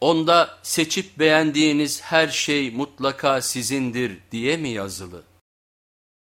Onda seçip beğendiğiniz her şey mutlaka sizindir diye mi yazılı?